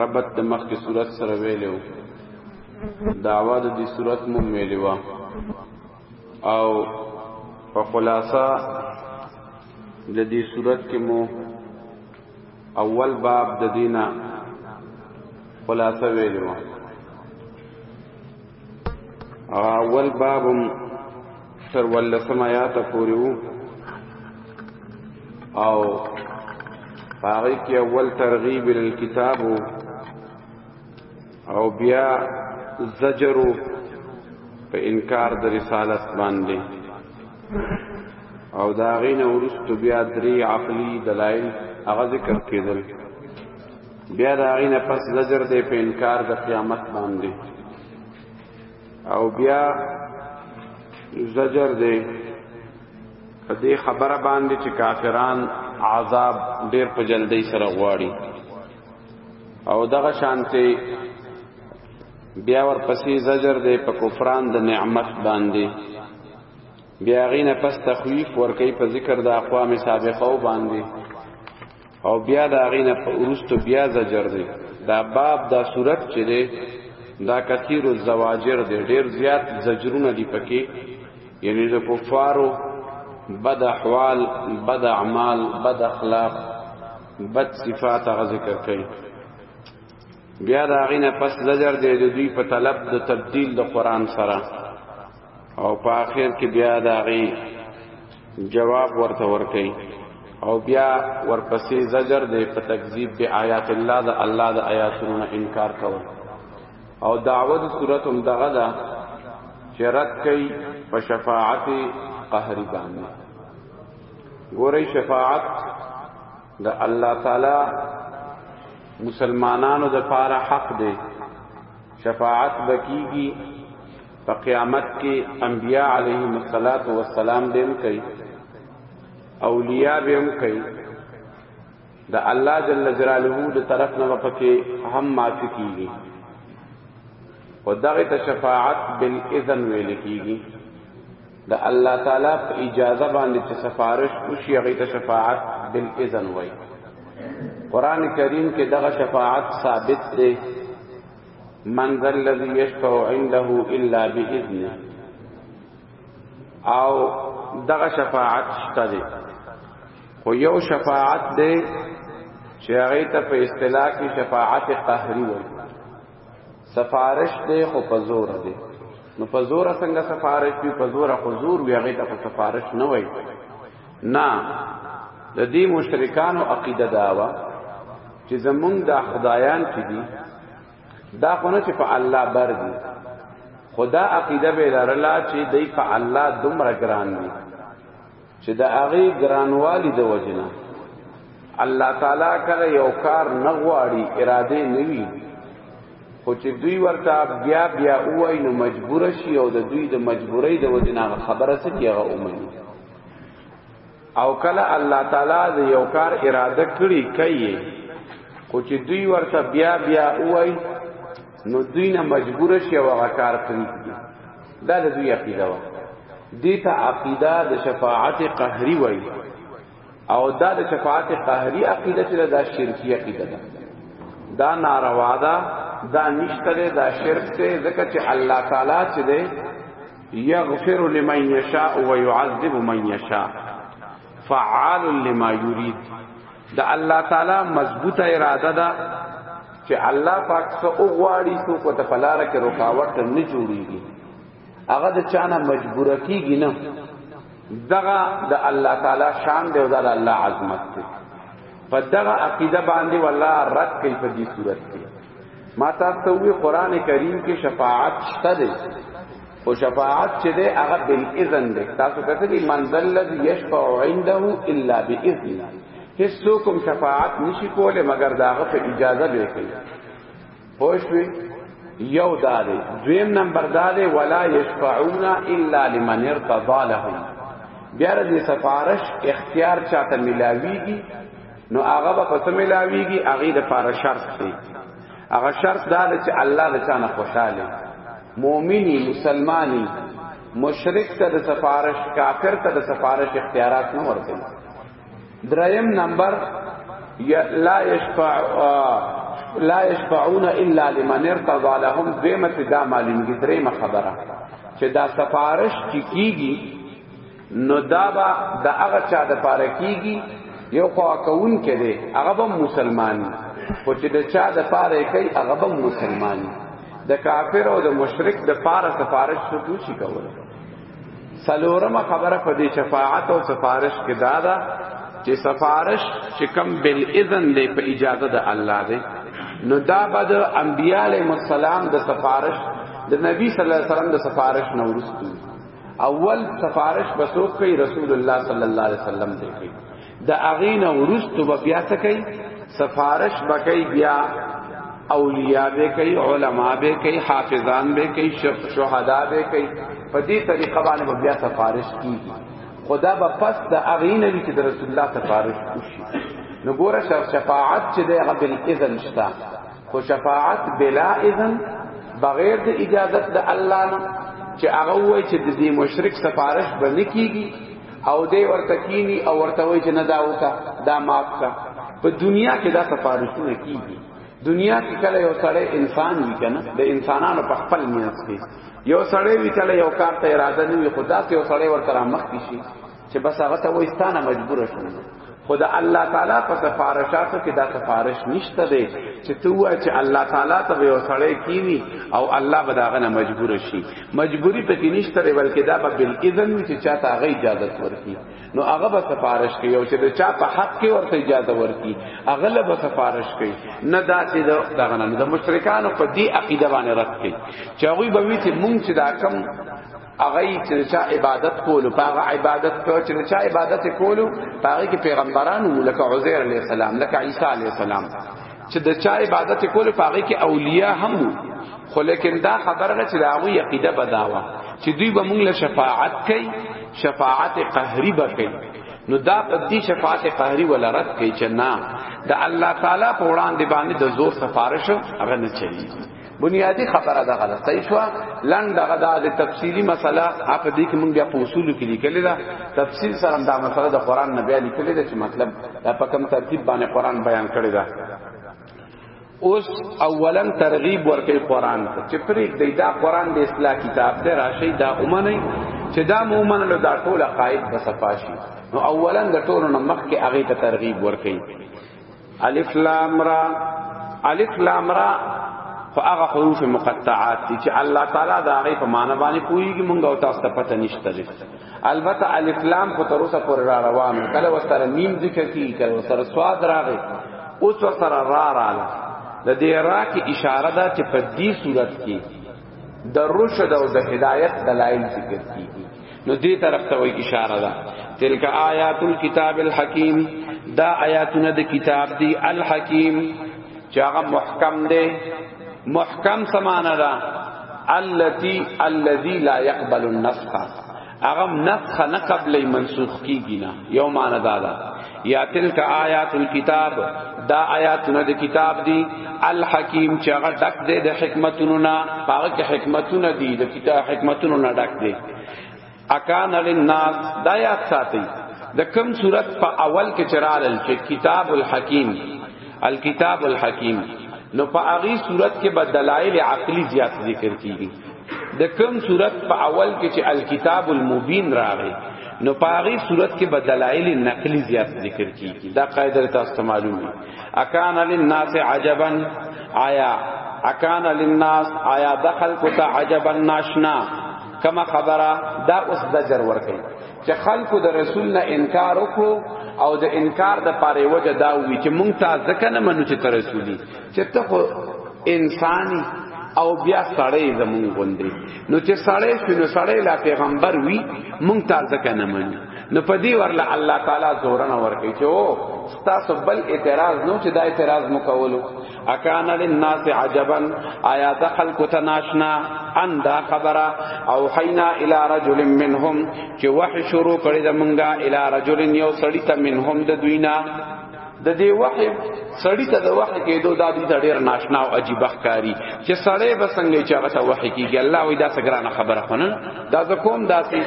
ربط د مخ کی صورت سره ویلو دعوا د دې صورت مو ویلو او په خلاصہ د دې صورت کې مو اول باب د دینه خلاصہ ویلو اول بابم تر ولسم آیات پورې وو او هغه کې اول ترغیب ال کتاب او بیا زجر په انکار د رسالت باندې او دا غینه ورستو بیا درې عقلی دلایل هغه ذکر کېدل بیا دا غینه پس نظر دی په انکار د قیامت باندې او بیا زجر دی په دې خبره باندې چې کافران عذاب ډیر په جلدی سره غواړي او دغه شانته بیا ور پسې زجر دی په کفران د نعمت باندې بیا غینه پس تخویف ور کوي په ذکر د اقوام سابقه باندې او بیا دا غینه په ورستو بیا زجر دی دا باب دا صورت چې دی دا کثیر الزواجر دی ډیر زیات زجرونه دی پکې یعنی د کفارو بد احوال بد اعمال بد اخلاق بد صفات غ ذکر کوي بیا دا غینه پس زجر دی د دوی په طلب د تبديل د قران سره او په اخر کې بیا دا غي جواب ورته ورکي او بیا ورپسې زجر دی په تکذیب به آیات الله د الله د آیاتونو انکار کوي او دعوت صورت هم دغه ده چې رد کوي په شفاعت قهری باندې ګورې شفاعت د الله تعالی مسلمانانو د پاره حق دی شفاعت بکیږي په قیامت کې انبیاء علیهم الصلاۃ والسلام به هم کوي اولیاء به هم کوي د الله جل جلاله د طرف نه پکې هم معافي کیږي او دغه ته شفاعت بالاذن ویل کیږي د الله تعالی په اجازه باندې چې سفارش وشي هغه ته شفاعت بالاذن وایي قران کریم کې دغه شفاعت ثابت دی من ذا الذي يشفع عنده الا باذنه او دغه شفاعت شته دی خو یو شفاعت دی چې هغه ته په اصطلاح کې شفاعت قهري وایي سفارش دی خو په زور دی نو په زور څنګه سفارش دی په زور خو زور وی هغه ته سفارش نه وایي نه د دې مشرکانو عقیده دا و چې زمونږ د خدایان چې دي دا خو نه چې په الله بر دي خدا عقیده به لرلا چې دی په الله دومره ګران دي چې د هغه ګرانوالي د وجنه الله تعالی کله یو کار نه غواړي اراده نه وي خو چې دوی ورته بیا بیا وای نو مجبور شي او د دوی د مجبورۍ د وجنه خبره څه کیږي او مني او کله الله تعالی د یو کار اراده کړی کوي خو چې دوی ورته بیا بیا وای نو دوی نه مجبور شي او هغه کار کوي دا د دوی عقیده و دي ته عقیده د شفاعت قهری وای او دا د شفاعت قهری عقیده چې دا شرکی عقیده ده دا ناروا ده دا نشته ده دا شرک ده ځکه چې الله تعالی چې ده یغفر لمن یشاء و یعذب من یشاء فعال لما یرید دا الله تعالی مضبوطه اراده ده چې الله پاک څو غواړي څو کو ته پلار کې رکاوټ نه جوړيږي هغه د چانه مجبور کیږي نه دغه د الله تعالی شان دی او د الله عظمت دی په دغه عقیده باندې والله رد کوي په دې صورت کې ما تاسو ته وی قران کریم کې شفاعت شته دی او شفاعت چې دی هغه بل اذن دی تاسو کته دی منزل الذي يشفع عنده الا باذن هیڅوکم شفاعت نشي کوله مگر داغه په اجازه به کوي پوښوي یو داده دویم نمبر داده ولا يشفعون الا لمن ارتضى لهم بیا د سفارش اختیار چاته ملاویږي نو هغه به پس ملاویږي هغه د پاره شرط دی هغه شرط دا دی چې الله د چانه خوشاله مؤمنی مسلمانی مشرک ته د سفارش کافر ته د سفارش اختیارات نه ورکړي دریم نمبر لا یشفع لا یشفعون الا لمن ارتضى لهم دیمه دا معلومیږي دریمه خبره چې دا سفارش چې کیږي نو دا با د هغه چا د پاره کیږي یو خو کون کې دی هغه به مسلمان خو چې د چا د پاره کوي هغه به مسلمان د کافر او د مشرک د پاره سفارش شو شي کول سلورم خبره په دې شفاعت او سفارش کې دا ده چې سفارش چې کم بل اذن دی په اجازه د الله دی نو دا به د انبیاء علیهم السلام د سفارش د نبی صلی الله علیه وسلم د سفارش نورستو اول سفارش بسوک کوي رسول الله صلی الله علیه وسلم دی کوي د اغین ورستو به بیا څه کوي سفارش بکای بیا اولیاء به کوي علما به کوي حافظان به کوي شهدا به کوي په دې طریقه باندې بیا سفارش کیږي خدا به پس د اغین وی چې رسول الله سفارش وشي نو ګوره شفاعت چې د غبل اذن شته خو شفاعت بلا اذن بغیر د اجازت د الله نه چې هغه وای چې د دې مشرک سفارش باندې کیږي او دې ورته کینی او ورته وای چې نه دا وکا دا معاف کا په دنیا کې دا سفارشونه کیږي دنیا کې کله یو سړی انسان وی کنه د انسانانو په خپل میاس کې یو سړی وی کله یو کار ته اراده نه وي خدا ته یو سړی ورته مخ کیږي چې بس هغه ته وای ستانه مجبور شوم خدا الله تعالی په سفارشاتو کې دا سفارش نشته دی چې تو وای چې الله تعالی ته به وسړی کیوي او الله به داغه نه مجبور شي مجبوری پکې نشته دی بلکې دا به بل اذن وي چې چاته هغه اجازه ورکړي نو هغه به سفارش کوي او چې د چا په حق کې ورته اجازه ورکړي هغه له به سفارش کوي نه دا چې داغه نه د مشرکانو په دې عقیده باندې رد کوي چې هغه به وي چې مونږ چې دا کم هغه چې چا عبادت کولو هغه عبادت کو چې چا عبادت کولو هغه کې پیغمبرانو لکه عزیر علی السلام لکه عیسی علی السلام چې د چا عبادت کولو هغه کې اولیاء هم خو لیکن دا خبره چې دا غوی عقیده بداوه چې دوی به موږ له شفاعت کوي شفاعت قهری به کوي نو دا په دې شفاعت قهری ولا رد کوي چې نه د الله تعالی په وړاندې باندې د زور سفارش هغه نه چلیږي بنیادی خبره ده غلط صحیح شو لند دغه د تفصیلی مسله اپ دې کې مونږ بیا په اصول کې لیکل دا تفصیل سره دا مسله د قران نه بیا لیکل دا چې مطلب دا په کوم ترتیب باندې قران بیان کړی دا اوس اولا ترغیب ورکې قران ته چې پرې د دا قران د اصلاح کتاب ته راشي دا اومنه چې دا مومن له دا ټول قائد بسفاشي نو اولا د ټولو نمخ کې هغه ته ترغیب ورکې الف لام را الف لام را خو هغه حروف مقطعات دي چې الله تعالی دا غي په معنا باندې کویږي مونږ او تاسو ته پته نشته دي البته الف لام خو تر اوسه پر را روان کله وسره میم ذکر کی کله وسره سواد راغی اوس وسره را رااله د دې را کې اشاره ده چې په دې صورت کې د رشد او د هدایت دلایل ذکر کیږي نو دې طرف ته وایي اشاره ده تلک آیات الكتاب الحکیم دا آیاتونه د کتاب دی الحکیم چې هغه محکم دی محکم سمانه ده التی الذی لا يقبل النسخ هغه نسخ نه قبلې منسوخ کیږي نه یو معنی دا ده یا تلک آیات الكتاب دا آیاتونه د کتاب دی الحکیم چې هغه ډک دی د حکمتونو نه هغه کې حکمتونه دی د کتاب حکمتونو نه ډک دی اکان للناس دا یاد ساتي د کم صورت په اول کې چرالل چې کتاب الحکیم الکتاب الحکیم نو په هغه صورت کې بدلایل عقلی زیات ذکر کیږي د کوم صورت په اول کې چې الکتاب المبین راغی نو پاغي صورت کې بدلایل نقلی زیات ذکر کیږي دا قاعده تاسو ته معلومه اکان للناس عجبا آیا اکان للناس آیا دخل کوتا عجبا ناشنا کما خبره دا اوس د جر ور کوي چې خلکو د رسول نه انکار وکړو او د انکار د پاره وجه دا وی چې مونږ ته ځکه نه منو چې رسولي چې ته خو انساني او بیا سړی زمون غوندي نو چې سړی شنو سړی لا پیغمبر وی مونږ تا ځکه نه منو نو په دې ورله الله تعالی زورن ورکړي چې او ستاسو بل اعتراض نو چې دا اعتراض مکولو اکان للناس عجبا آیا د خلق تناشنا ان دا خبره او حینا الی رجل منهم چې وحی شروع کړی د مونږه الی رجل یو سړی ته منهم د دوینا د دې وحی سړی ته د وحی کېدو د دې ته ډیر ناشنا او عجیب ښکاری چې سړی به څنګه چې هغه ته وحی کیږي الله وی دا سګرانه خبره خونه دا ز کوم داسې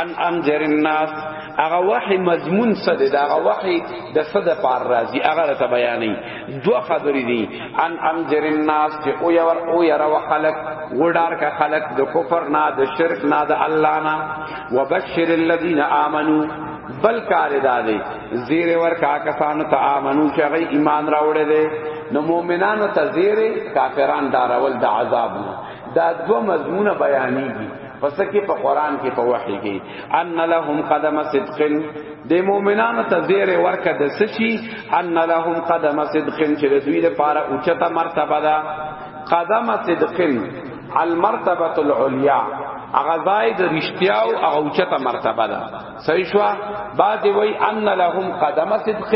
ان انذر الناس هغه وحی مضمون څه دی دا هغه وحی د صد پار راضی هغه ته بیانې دوه خبرې دي ان انذر الناس چې او یو او یرا وخلق وډار کا خلق د کفر نه د شرک نه د الله نه وبشر الذین آمنو بل کار دادی زیر ور کا کسانو ته امنو چې هغه ایمان راوړی دی نو مؤمنانو ته زیر کافران دارول د دا عذاب نه دا دو مضمون بیانېږي پس کې په قران کې په وحي کې ان لهم قدم صدق د مؤمنانو ته زیر ورکه د سچي ان لهم قدم صدق چې د دوی لپاره اوچته مرتبه ده قدم صدق المرتبه العليا هغه ځای د رښتیا او هغه اوچته مرتبه ده صحیح شو بعد وی ان لهم قدم صدق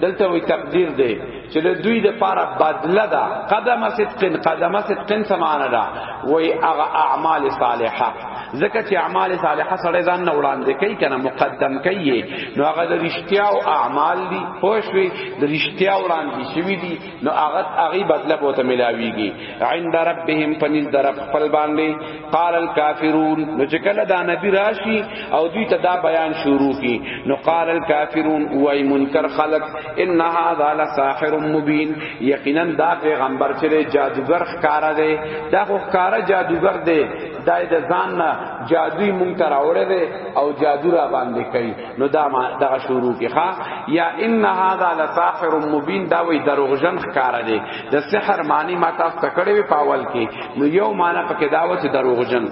دلته وی تقدیر دی چې د دوی د پاره بدله ده قدم صدق قدم صدق سمانه ده وی هغه اعمال صالحه ځکه چې اعمال صالحه سره ځان نه وړاندې کوي کنه مقدم کوي نو هغه د رښتیا او اعمال دي پوښوي د رښتیا وړاندې شوی دي نو هغه هغه بدله بوته ملاويږي عند ربهم پنځ در خپل باندې قال الكافرون نو چې کله دا نبی راشي او دوی ته دا بیان شروع کی نو قال الكافرون وای منکر خلق ان هذا لساحر مبین یقینا دا پیغمبر چې جادوګر ښکارا دی دا خو ښکارا جادوګر دی دا د ځان نه جادوی مونږ تر اوره دی او جادو را باندې کوي نو دا ما دا شروع کی ها یا ان هذا لساحر مبین دا وی دروغجن ښکارا دی د سحر معنی ما تاسو ته کړې وی پاول کې نو یو معنی پکې دا و چې دروغجن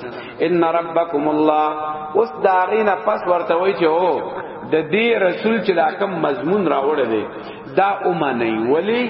ان ربکم الله اوس داغینا پس ورته وای چې او د دې رسول چې دا کم مضمون راوړ دی دا اومنه ولی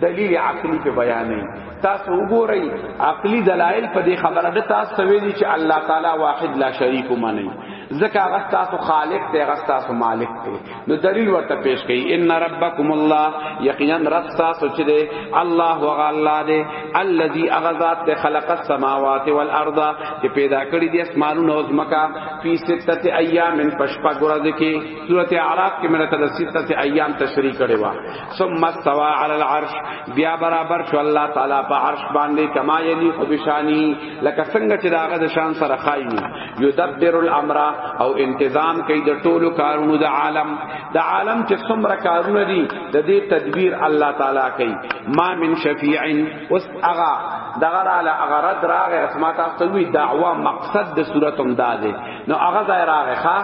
دلیل عقلی په بیان نه تاسو وګورئ عقلی دلایل په دې خبره ده تاسو ویلي چې الله تعالی واحد لا شریک منئ ځکه هغه تاسو خالق دی هغه تاسو مالک دی نو دلیل ورته پیش کړي ان ربکم الله یقینا رب تاسو چې دی الله هغه الله دی الذي اغذات ته خلق السماوات والارض چې پیدا کړی دي اسمانونه او زمکا فی سته ایام پشپا ګورځ کې سورته اعراف کې مې ته سته ایام تشریح کړي وا ثم استوى على العرش بیا برابر شو الله تعالی په عرش باندې کما یلی خو بشانی لکه څنګه چې داغه د شان سره خایي یدبر الامر او انتظام کوي د ټولو کارونو د عالم د عالم چې څومره کارونه دي د دې تدبیر الله تعالی کوي ما من شفیع اوس اغا دغه را اغا رد راغه اسما تاسو وی دعوا مقصد د صورت هم دازه نو اغا ځای راغه ښا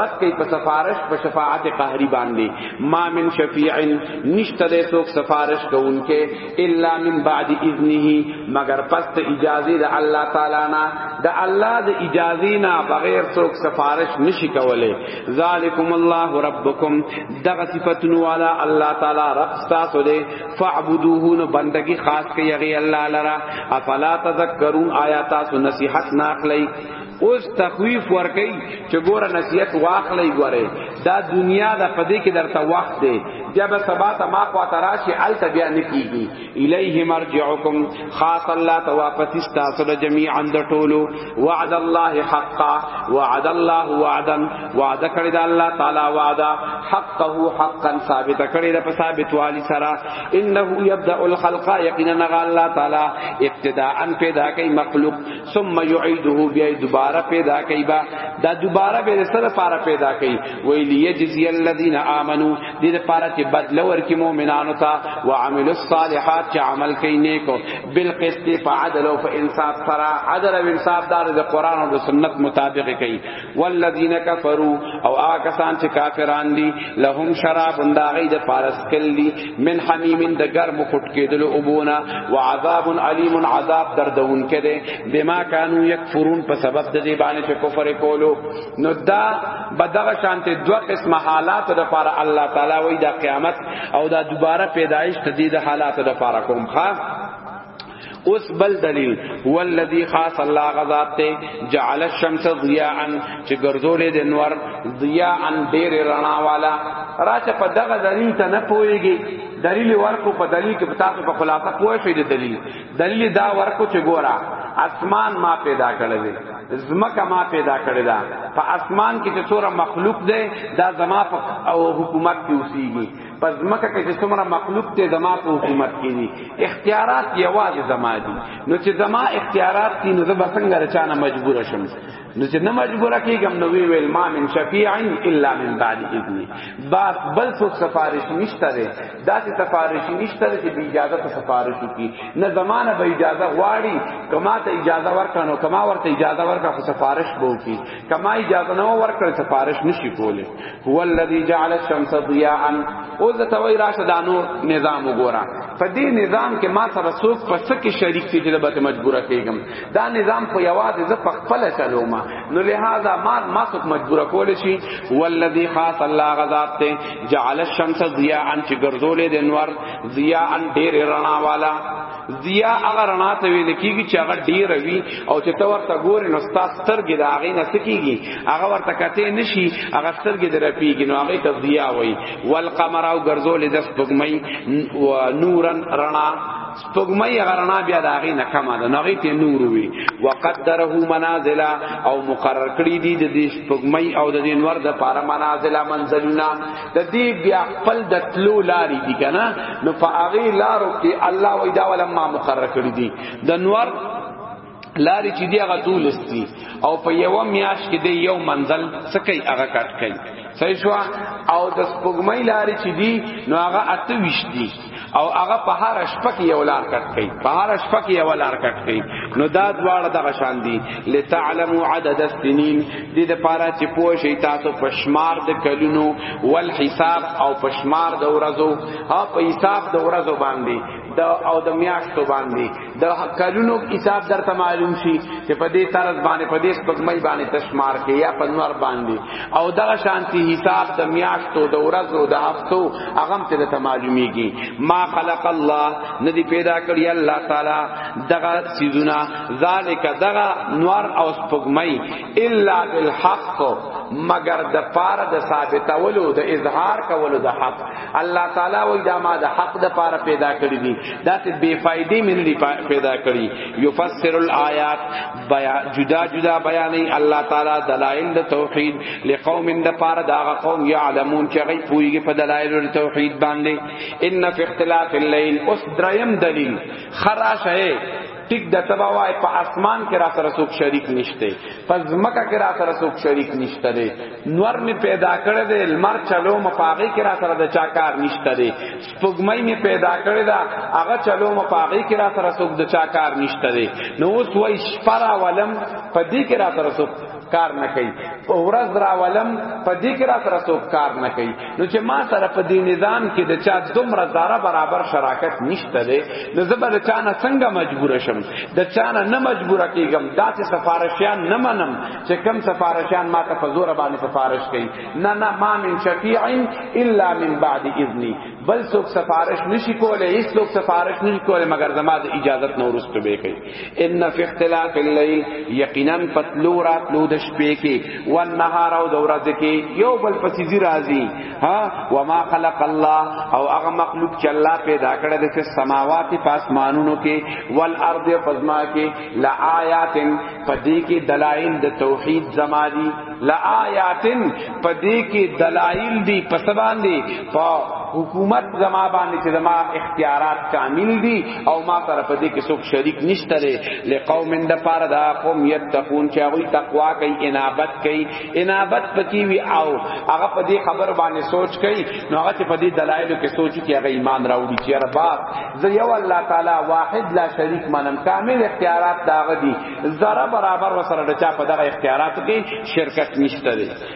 رد کوي په سفارش په شفاعت قهری باندې ما من شفیع نشته د څوک سفارش کوونکې الا من بعد اذنه مگر پس ته اجازه د الله تعالی نه د الله د اجازه نه بغیر څوک سفارش نشي کوله ذالکم الله ربکم دغه صفاتن والا الله تعالی رب تاسو دې فعبدوه نو بندگی خاص کوي هغه الله لرا افلا تذکرون آیات تاسو نصیحت نه اخلي اوس تخویف ورکي چې ګوره نصیحت واخلې ګوره دا دنیا د پدې کې درته وخت دی بیا به سبا ته ما خوا تراشی ال ته بیا نکیږي الیه مرجعکم خاص الله ته واپس تاسو له جميعا د ټولو وعد الله حقا وعد الله وعدا وعده کړی د الله تعالی وعده حقه حقا ثابت کړی د ثابت والی سره انه یبدا الخلق یقینا الله تعالی ابتداء پیدا کوي مخلوق ثم يعيده بیا دوباره پیدا کوي با دا دوباره به سره لپاره پیدا کوي ویل یجزی الذین آمنو دې لپاره چې بدل ورکړي مؤمنانو ته او عملوا الصالحات چې عمل کوي نیکو بالقسط فعدل او انصاف سره عدل او انصاف دار د قران او د سنت مطابق کوي والذین کفروا او آکسان چې کافران دي لهم شراب داغی د پارس کلی من حمیم د گرم خټ کېدل او بونا وعذاب علیم عذاب دردون کده بما کانوا یکفرون په سبب د دې باندې چې کفر کولو نو دا بدغه شانته دوه قسم حالات د پار الله تعالی وای د قیامت او دا دوباره پیدایش تدید حالات د پار کوم ښا اوس بل دلیل والذي خاص الله غذات ته جعل الشمس ضياء چې ګرځولې د انور ضياء ډېر رڼا والا راته په دغه دلیل ته نه پويږي دلیل ورکو په دلیل کې تاسو په خلاصه پوه شئ د دلیل دلیل دا ورکو چې ګورا اسمان ما پیدا کړی دی زمکه ما پیدا کړی دا په اسمان کې چې څوره مخلوق دی دا زما په او حکومت کې اوسېږي پس مکه کې چې څومره مخلوق ته زما په حکومت کې دي اختیارات یوازې زما دي نو چې زما اختیارات دي نو زه به څنګه رچانه مجبور شم نو چې نه مجبور کېږم نو وی ویل ما من شفیع الا من بعد اذن بعد بل څه سفارش نشته ده دا چې سفارش نشته ده چې بی اجازه ته سفارش کی نه زمانه به اجازه غواړي کما ته اجازه ورکړنو کما ورته اجازه ورکړه سفارش بو کی کما اجازه نه ورکړ سفارش نشي کوله هو الذي جعل الشمس ضياء او د توي راشه د نور نظام وګوره په دې نظام کې ما سره څوک په څه کې شریک شي چې به مجبوره کېږم دا نظام په یوازې ز په خپل چلوم نو لہذا ما ما څوک مجبوره کول شي والذي خاص الله غذاب ته جعل الشمس ضياء چې ګرځولې د انوار ضياء ډېر رڼا والا ضیا هغه رڼا ته ویل کیږي چې هغه ډیر وي او چې ته ورته ګورې نو ستا سترګې د هغې نه سکیږي هغه ورته کته نشي هغه سترګې در پیږي نو هغه ته ضیا وایي والقمر او ګرځول د سپوږمۍ نورن رڼا سپوږمۍ هغه رڼا بیا د هغې نه کمه ده نو هغې ته نور وي وقدره منازل او مقرر کړي دي د دې سپوږمۍ او د دې نور د پاره منازل منزلونه د دې بیا خپل د تلو لارې دي کنه نو په هغه لارو کې الله وای دا ولا ما مقرر کړی دي د نور لارې چې دی هغه دولستی او په یو میاش کې دی یو منزل سکی هغه کټ کړي صحیح شو او د سپوږمۍ لارې چې دی نو هغه اته وشتي او هغه په هر شپه کې یو لار کټ کوي په هر شپه کې یو لار کټ کوي نو دا دواړه دغه شان دي لتعلموا عدد السنين د دې لپاره چې پوه شئ تاسو په شمار د کلونو ول حساب او په شمار د ورځو او په حساب د ورځو باندې د او د میاشتو باندې د کلونو حساب درته معلوم شي چې په دې طرز باندې په دې سپګمۍ باندې تشمار کې یا په نور باندې او دغه شانتي حساب د میاشتو د ورځو د هفتو هغه ته درته معلومیږي ما خلق الله ندی پیدا کړی الله تعالی دغه سيزونه ذالک دغه نور او سپګمۍ الا بالحق مگر د پاره د ثابتولو د اظهار کولو د حق الله تعالی وای دا ما د حق د پاره پیدا کړی دي دا ته بے فائدې مې نه پیدا کړی یفسر الایات بیا جدا جدا بیانې الله تعالی دلائل د توحید لقوم د پاره دا قوم یعلمون چې غي پویږي په دلائل د توحید باندې ان فی اختلاف الليل اوس دریم دلیل خراشه ټیک د تبا وای په اسمان کې را سره څوک شریک نشته په ځمکه کې را سره څوک شریک نشته دی نور می پیدا کړی دی لمر چلو مپاغي کې را سره د چاکار نشته دی سپوږمۍ می پیدا کړی دا هغه چلو مپاغي کې را سره څوک د چاکار نشته دی نو اوس وای شپرا ولم په دې کې را سره څوک کار نه کوي په ورځ راولم په دې کې را سره څوک کار نه کوي نو چې ما سره په دې نظام کې د چا دومره زاره برابر شراکت نشته دی نو زه به د چا نه څنګه مجبور شم د چا نه نه مجبور کېږم داسې سفارشیان نه منم چې کم سفارشیان ما ته په زور باندې سفارش کوي نه نه ما من شفیع الا من بعد اذنی بل څوک سفارش نشي کولای هیڅ څوک سفارش نشي کولای مګر زما د اجازت نه ورسته به کوي ان فی اختلاف الليل یقینا پتلو راتلو د شپې کې والنهار او د ورځې کې یو بل پسیزی راځي ها وما خلق الله او هغه مخلوق چې الله پیدا کړی د سه سماوات پاسمانونو کې والارض فزما کې لآیات پدې کې دلائل د توحید زمادي لآیات پدې کې دلائل دی پسبان دی په حکومت زما باندې چې زما اختیارات کامل دي او ما سره په دې کې څوک شریک نشته لري لقوم د پاره دا قوم یتقون چې هغه تقوا کوي انابت کوي انابت پکې وی او هغه په دې خبر باندې سوچ کوي نو هغه په دې دلایل کې سوچ کوي هغه ایمان راوړي چې رب زه یو الله تعالی واحد لا شریک منم کامل اختیارات داغه دي ذره برابر وسره د چا په دغه اختیارات کې شرکت نشته لري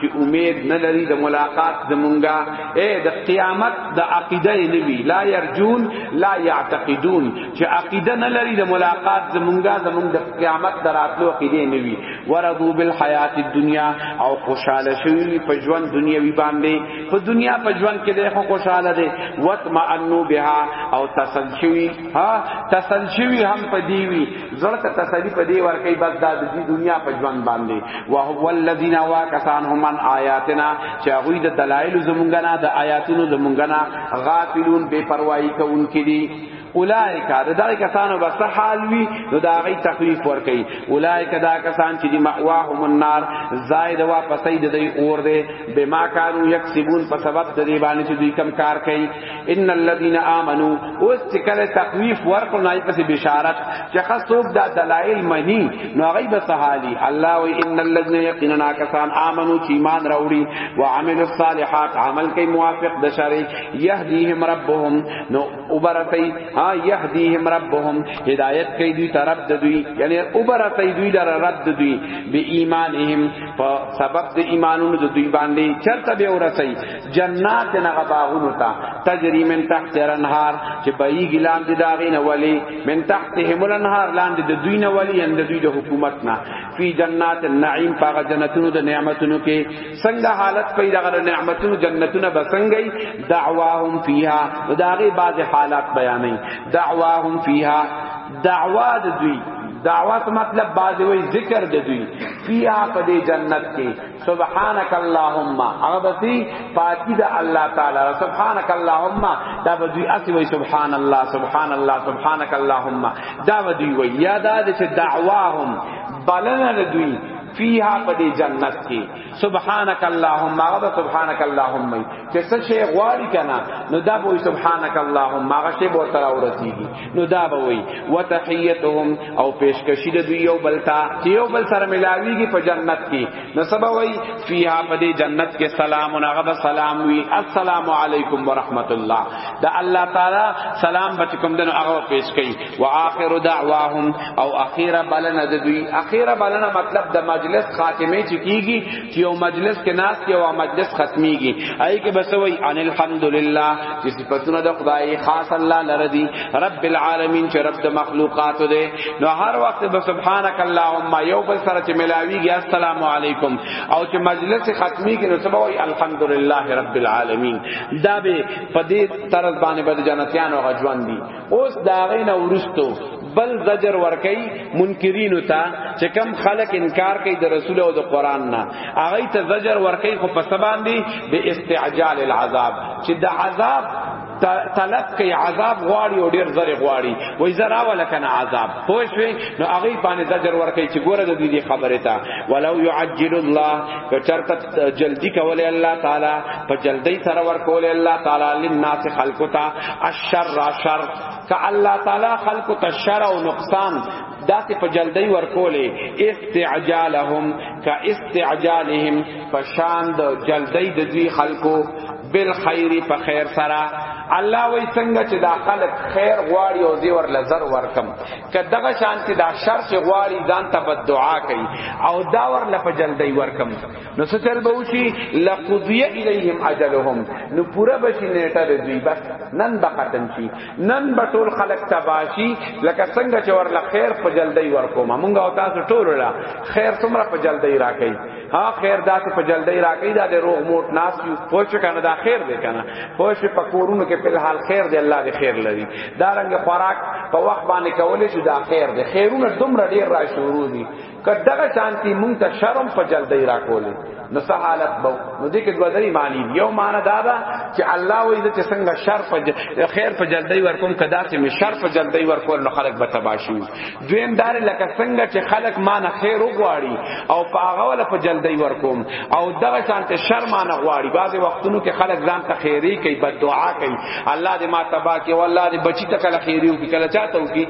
چې امید نه لري د ملاقات زمونږه اے د قیامت د عقیده نه وی لا يرجون لا يعتقدون چې عقیده نه لري د ملاقات زمونږه زمونږ د قیامت دراتلو عقیده نه وی ورضو بالحیات الدنیا او خوشاله شوی په ژوند دنیوي باندې په دنیا په ژوند کې ده خوشاله دي وطمئنوا بها او تسل شوی ها تسل شوی هم په دیوی زړه ته تسلی په دی ور کوي بس دا د دې دنیا په ژوند باندې واه والذین واکسان هم من آیاتنا چې هغه د دلایل زمونږ نه د آیاتونو زمونږ نه غافلون بے پروايي کوونکې دي اولائک دا دغه کسانو بس حال وی نو دا غي تخفیف ور کوي اولائک دا کسان چې دی مأواهم النار زائد واپسې د دې اور دی بما کانوا یکسبون په سبب د دې باندې چې دوی کم کار کوي ان الذين امنوا اوس چې کله تخویف ورکړو نه پسې بشارت چې خاصوب دا دلایل منی نو هغه به سهالي الله و ان الذين يقيننا كسان امنوا چې ایمان راوړي او عملوا الصالحات عمل کوي موافق د شرع يهديهم ربهم نو وبرتي ها يهديهم ربهم هدايت کوي دوی طرف د دوی یعنی وبرتي دوی در رب د دوی به ایمانهم په سبب د ایمانونو د دوی باندې چرته به ورسي جنات نغه باغونو تا تجری من تحت الانهار چې بای ګلان دي داغې نه ولی من تحت هم الانهار لاندې د دوی نه ولی اند دوی د حکومت نه فی جنات النعیم پاغه جنتونو د نعمتونو کې څنګه حالت پیدا غره نعمتونو جنتونه بسنګي دعواهم فیها داغې بعض حالات بیانې دعواهم فیها دعوا د دوی دعوت مطلب بعض وی ذکر د دوی فیها په دې جنت کې سبحانك اللهم هغه بسی پاکی د الله تعالی سبحانك اللهم دا بدوی اسی وی سبحان الله سبحان الله سبحانك اللهم دا بدوی وی یاد د چې دعواهم بلنه دوی فیها پدې جنت کې سبحانك اللهم هغه سبحانك اللهم چې څه شی غواړي کنه نو دا به سبحانك اللهم هغه شی به تر اورسیږي نو دا به وي وتحيتهم او پیشکشی د دوی یو بلتا چې یو بل سره ملاویږي په جنت کې نو سبا وي فیها په دې جنت کې سلام او هغه به سلام وي السلام علیکم ورحمت الله دا الله تعالی سلام بچکم دنو هغه پیش کوي واخر دعواهم او اخیره بلنه د دوی اخیره بلنه مطلب د مجلس خاتمه چې کیږي چې یو مجلس کې ناس یو مجلس ختميږي آی کې بس وای ان الحمدلله چې صفاتونه د خدای خاص الله لره دي رب العالمین چې رب د مخلوقات دی نو هر وخت به سبحانك اللهم یو بل سره چې ملاویږي السلام علیکم او چې مجلس ختميږي نو سبا وای الحمدلله رب العالمین دا به په دې طرز باندې به جنتیان او غجوان دي اوس دا غینا ورستو بل زجر ورکي منکرین ته چې کم خلق انکار کوي د رسول او د قران نه هغه ته زجر ورکي خو په سبان دي به استعجال العذاب چې د عذاب طلب کوي عذاب غواړي او ډیر زر غواړي وای زرا ولکن عذاب پوه شوي نو هغه باندې زجر ورکړي چې ګوره د دې خبره ته ولو يعجل الله که چرته جلدی کولی الله تعالی په جلدی سره ور کولی الله تعالی للناس خلقتا الشر شر ک الله تعالی خلق تشر او نقصان داسې په جلدی ورکولې استعجالهم کا استعجالهم پشان د جلدی د دوی خلقو بالخير په خیر سره الله وای څنګه چې دا خلق خیر غواړي او دی ور لزر ورکم که دغه شانتی دا شر چې غواړي ځان ته بد دعا کوي او دا ور لپ جلدی ورکم نو ستل به وشي لقضی الیهم اجلهم نو پورا بشی نیټه دوی بس نن بختم شي نن به ټول خلق تباشي لکه څنګه چې ورله خیر په جلدی ورکوم مونږ او تاسو ټول لا خیر څومره په جلدی راکې ها خیر داس په جلدی راکې دا د روغ موټ ناس یو پوښ کنه دا خیر دی کنه پوښ په کورونو کې په حال خیر دی الله دې خیر لري دا رنګ خوراک په وخت باندې کولې شو دا خیر دی خیرونه دومره ډیر را شروع دي کداغه شانتی مونږ ته شرم په جلدی راکولې نو سه حالت بو نو دې کې دوه درې معنی یو معنی دا ده چې الله وې دې څنګه شر په خیر په جلدی ورکوم کدا چې می شر په جلدی ورکول نو خلق به تباشي دویم دار لکه څنګه چې خلق ما نه خیر وغواړي او په هغه ول په جلدی ورکوم او دغه شانته شر ما نه غواړي بعضی وختونو کې خلق ځان ته خیری کوي بد دعا کوي الله دې ما تبا کې والله دې بچی ته کله خیری او کله چاته وکي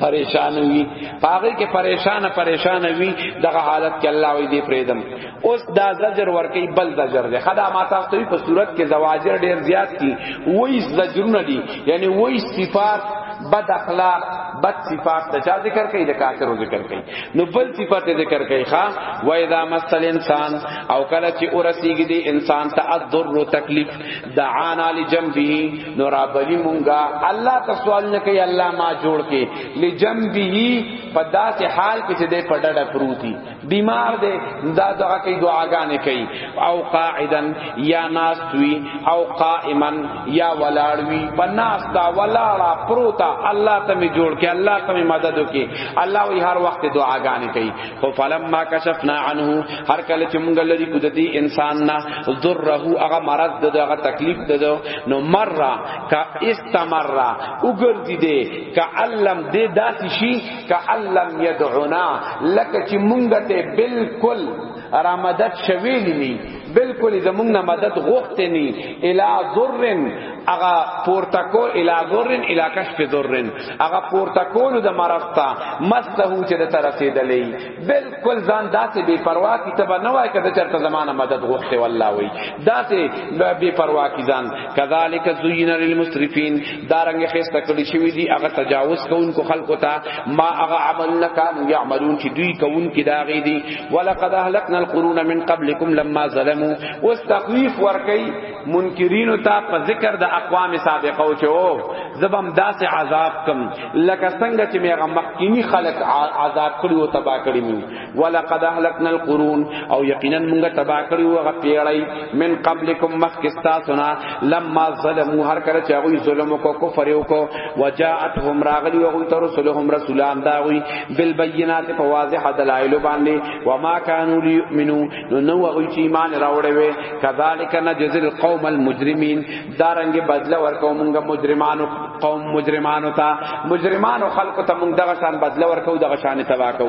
پریشان وي پاغه کې پریشان پریشان وي دغه حالت کې الله وي دې پریدم اوس دا زجر ورکی بل زجر ده خدا ما تاسو ته په صورت کې زواجر ډیر زیات دي وای زجرونه دي یعنی وای صفات بد اخلاق بد صفات ته چا ذکر کوي د کافرو ذکر کوي نو بل صفات ذکر کوي ښا و اذا مس الانسان او کله چې ورسیږي دی انسان ته الضر تکلیف دعانا لجنبه نو را بلی مونگا الله ته سوال نه کوي الله ما جوړ کې لجنبه په داسې حال کې چې دې په ډډه پروتي بیمار دې دا دعا کوي دعاګانې کوي او قاعدن یا ناس توي او قائمن یا ولاړوي په ناس تا ولاړه پروتا الله ته می جوړ کې الله ته می مدد وکي الله وی هر وخت دعاګانې کوي خو فلما کشفنا عنه هر کله چې مونږ لري کو د دې انسان نه ذره هغه مرض د هغه تکلیف د نو مره کا استمر وګرځي دې کا علم دې داسې شي کا علم يدعونا لکه چې مونږ ته بالکل رامدد شویلی نی بالکل زمونږ نه مدد غوښتنی الا ذرن اغا پورتکو الا ذرن الا کشف ذرن اغا پورتکول د مرستا مسته چې د طرفې دلې بالکل ځان داسې بے پروا کی تبه نه وای کده چرته زمانہ مدد غوښته والله وای داسې بے پروا کی ځان کذالک زین للمسرفین دارنګ خسته کړي شوی دی هغه تجاوز کوونکو خلکو ته ما هغه عمل نه کانو یعملون چې دوی کوونکي دا غي دي ولقد اهلکنا القرون من قبلکم لما ظلموا واستخویف ورکی منکرین ته په ذکر د اقوام سابقه او چې او زبم داس عذاب کم لکه څنګه چې میغه مخکینی خلق عذاب کړي او تبا کړي ولقد اهلكنا القرون او یقینا موږ تبا کړی و غ پیړی من قبلکم مخکستا سنا لما ظلموا هر کله چې هغه ظلم کو کفر یو کو وجاءتهم راغلی و غوی رسولهم رسولان دا وی بالبينات فواضح دلائل باندې وما كانوا ليؤمنوا نو نو غوی چې ایمان راوړې وي کذالک نجزل القوم المجرمين دارنګ بدل ورکو موږ مجرمانو قوم مجرمانو ته مجرمانو خلق ته موږ دغه شان بدل ورکو دغه شان تبا کو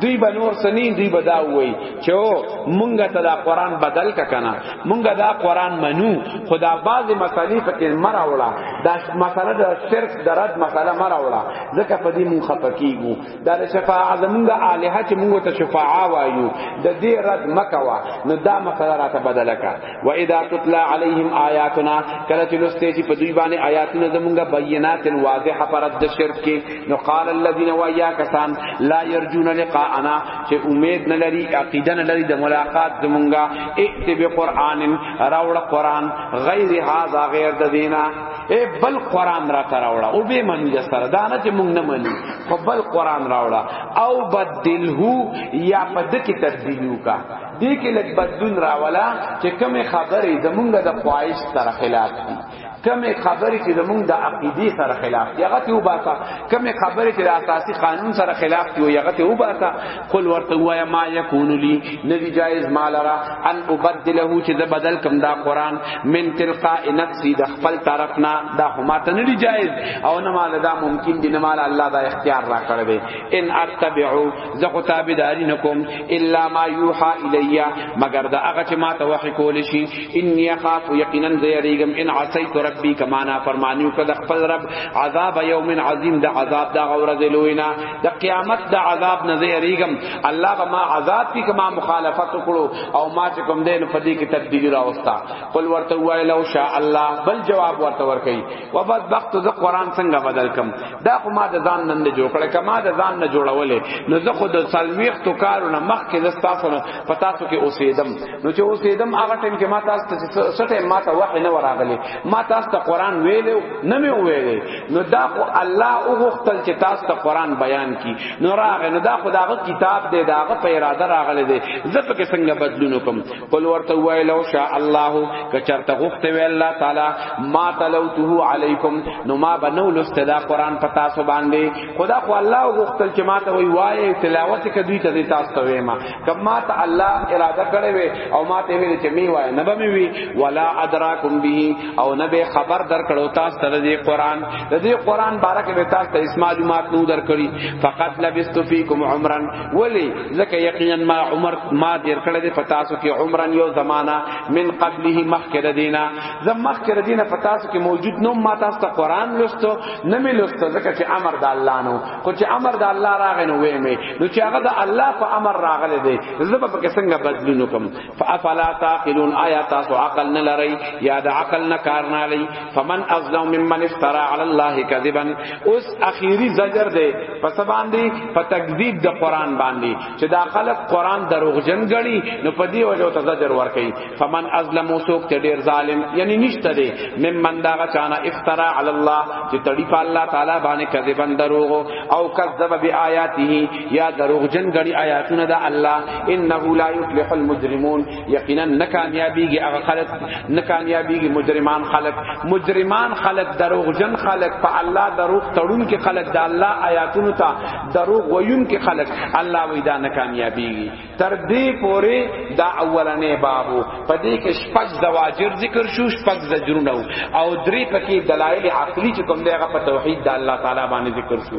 دوی به نور سنی دوی به دا وای چې او مونږه ته دا قران بدل ک کنه مونږه دا قران منو خدا باز مسلې پکې مرا وړه دا مسله د شرک درد مسله مرا وړه ځکه په دې مونږ خپکیږو دا شفاعه زمونږه الہه چې مونږ ته شفاعه وایو د دې رد مکوا نو دا مسله راته بدل ک و اذا تطلع عليهم آیاتنا کله چې لسته چې په دوی باندې آیاتونه زمونږه بینات واضح پرد د شرک کې نو قال الذين ويا کسان لا يرجون لقاءنا چې امید نه لري عقیده نه لري د ملاقات زمونږه ائت بقران راوړ قران غیر هاذا غیر د دینا اے بل قران را تراوړه او به منی د سره دا نه چې مونږ نه منی خو بل قران راوړه او بدلهو یا پد کی تبدیلو کا دې کې لږ بدلون راولا چې کمې خبرې زمونږ د خواهش سره خلاف دي کمې خبرې چې زمونږ د عقیدې سره خلاف دي هغه ته وباسا کمې خبرې چې د اساسي قانون سره خلاف دي هغه ته وباسا قل ورته وایا ما یکون لی ندی جایز مال را ان ابدله چې د بدل کم دا قران من تلقاء نفسي د خپل طرف نه دا هما ته ندی جایز او نه مال دا ممکن دي نه مال الله دا اختیار را کړی ان اتبعو زه خو تابعداري نکوم الا ما یوحى الیا مگر دا هغه چې ما ته وحی کول شي ان یخاف یقینا زیریګم ان عصیت ربی کما نا فرمانیو کده خپل رب عذاب یوم عظیم دا عذاب دا غورز لوینا دا قیامت دا عذاب نه زیریګم الله به ما عذاب کی کما مخالفت کړو او ما چې کوم دین فدی کی تبدیلی راوستا قل ورته وای لو شاء الله بل جواب ورته ورکړي و بدبخت زه قران څنګه بدل کم دا خو ما د ځان نن نه جوړ کړه کما د ځان نه جوړولې نو زه خو د سلويختو کارونه مخ کې د تاسو نه پتا سو کې اوسېدم نو چې اوسېدم هغه ټیم کې ما تاسو ته سټه ما ته وحی نه وراغلی ما تاسو ته قران ویلو نه مې ویلې نو دا خو الله او غختل چې تاسو ته قران بیان کی نو راغ نو دا خو داغه کتاب دی داغه په اراده راغلی دی زه په کې څنګه بدلون وکم قل ورته وای لو شاء الله کچرته غفته وی الله تعالی ما تلوته علیکم نو ما بنو لستدا قران پتا سو باندې خدا خو الله غفتل چې ما ته وی وای تلاوت کدی ته تاسو ته ویما کما ته الله اراده کړی وی او ما ته وی چې می وای نه به می وی ولا ادراکم به او نه به خبر در کړو تاسو ته دې قران دې قران بارک به تاسو ته اسماعیلات نو در کړی فقط لبست فیکم عمرن ولی زکه یقینا ما عمر ما دیر کړه دې پتا سو کې عمرن یو زمانہ من قبله مخکره دینا زم مخکره دینا پتا سو کې موجود نو ما تاسو ته قران لستو نه می لستو زکه چې امر د الله نو خو چې امر د الله راغی نو وې می نو چې هغه د الله په امر راغله دې زب په څنګه بدلونو کوم فافلا تعقلون آیا تاسو عقل نه لرئ یا د عقل نه کار نه لرئ فمن ازلم ممن افترا علی الله کذبا اوس اخیری زجر دی پس باندې په تکذیب د قران باندې چې دا خلق قران دروغجن غني نو په دې وجه ته زجر ورکړي فمن ازلم سوک ته ډیر ظالم یعنی نشته دی ممن دا چانه افترا علی الله چې تړي په الله تعالی باندې کذبا دروغ او کذب بیااته یا دروغجن غنی آیاتونه د الله انه لا یفلح المجرمون یقینا ناکامیابیږي هغه خلق ناکامیابیږي مجرمان خلق مجرمان خلق دروغجن خلق په الله دروغ تړون کې خلق د الله آیاتونو ته دروغ ویون کې خلق الله وی دا ناکامیابیږي تر دې پورې دا اولنې بابو په دې کې شپږ زواجر ذکر شو شپږ زجرونه او درې پکې دلایل عقلی چې کوم دی هغه په توحید د الله تعالی باندې ذکر شو